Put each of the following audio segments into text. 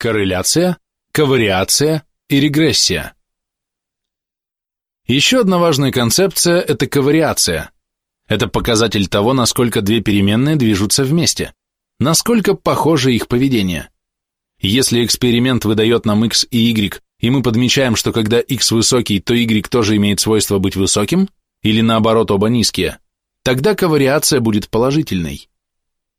корреляция, ковариация и регрессия. Еще одна важная концепция – это ковариация. Это показатель того, насколько две переменные движутся вместе, насколько похоже их поведение. Если эксперимент выдает нам x и y, и мы подмечаем, что когда x высокий, то y тоже имеет свойство быть высоким, или наоборот оба низкие, тогда ковариация будет положительной.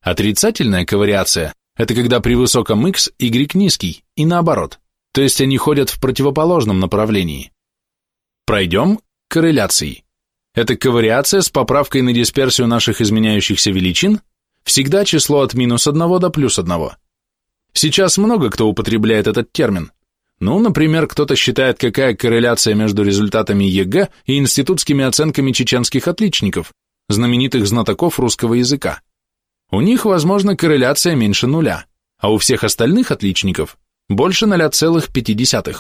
Отрицательная ковариация – это когда при высоком x y низкий, и наоборот, то есть они ходят в противоположном направлении. Пройдем к корреляции. Это ковариация с поправкой на дисперсию наших изменяющихся величин, всегда число от минус 1 до плюс 1. Сейчас много кто употребляет этот термин. Ну, например, кто-то считает, какая корреляция между результатами ЕГЭ и институтскими оценками чеченских отличников, знаменитых знатоков русского языка. У них, возможно, корреляция меньше нуля, а у всех остальных отличников больше 0,5.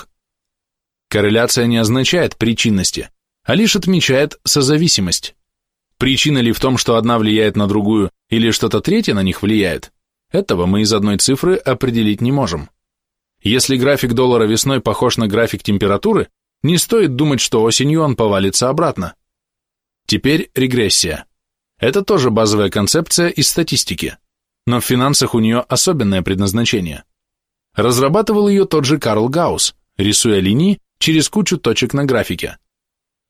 Корреляция не означает причинности, а лишь отмечает созависимость. Причина ли в том, что одна влияет на другую, или что-то третье на них влияет, этого мы из одной цифры определить не можем. Если график доллара весной похож на график температуры, не стоит думать, что осенью он повалится обратно. Теперь регрессия. Это тоже базовая концепция из статистики, но в финансах у нее особенное предназначение. Разрабатывал ее тот же Карл Гаусс, рисуя линии через кучу точек на графике.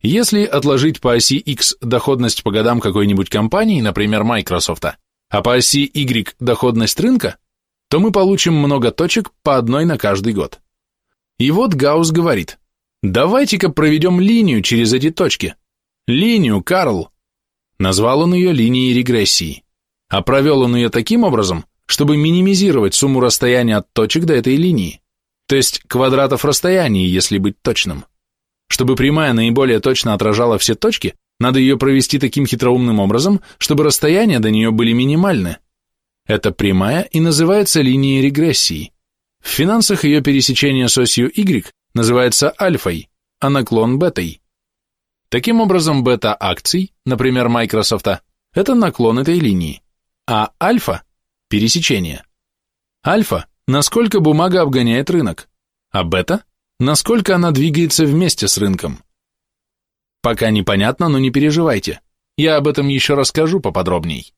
Если отложить по оси X доходность по годам какой-нибудь компании, например, Microsoft, а по оси Y доходность рынка, то мы получим много точек по одной на каждый год. И вот Гаусс говорит, давайте-ка проведем линию через эти точки. Линию, Карл. Назвал он ее линией регрессии. А провел он ее таким образом, чтобы минимизировать сумму расстояния от точек до этой линии, то есть квадратов расстояния, если быть точным. Чтобы прямая наиболее точно отражала все точки, надо ее провести таким хитроумным образом, чтобы расстояния до нее были минимальны. Эта прямая и называется линией регрессии. В финансах ее пересечение с осью Y называется альфой, а наклон бетой. Таким образом, бета акций, например, Microsoft, это наклон этой линии, а альфа – пересечение. Альфа – насколько бумага обгоняет рынок, а бета – насколько она двигается вместе с рынком. Пока непонятно, но не переживайте, я об этом еще расскажу поподробней.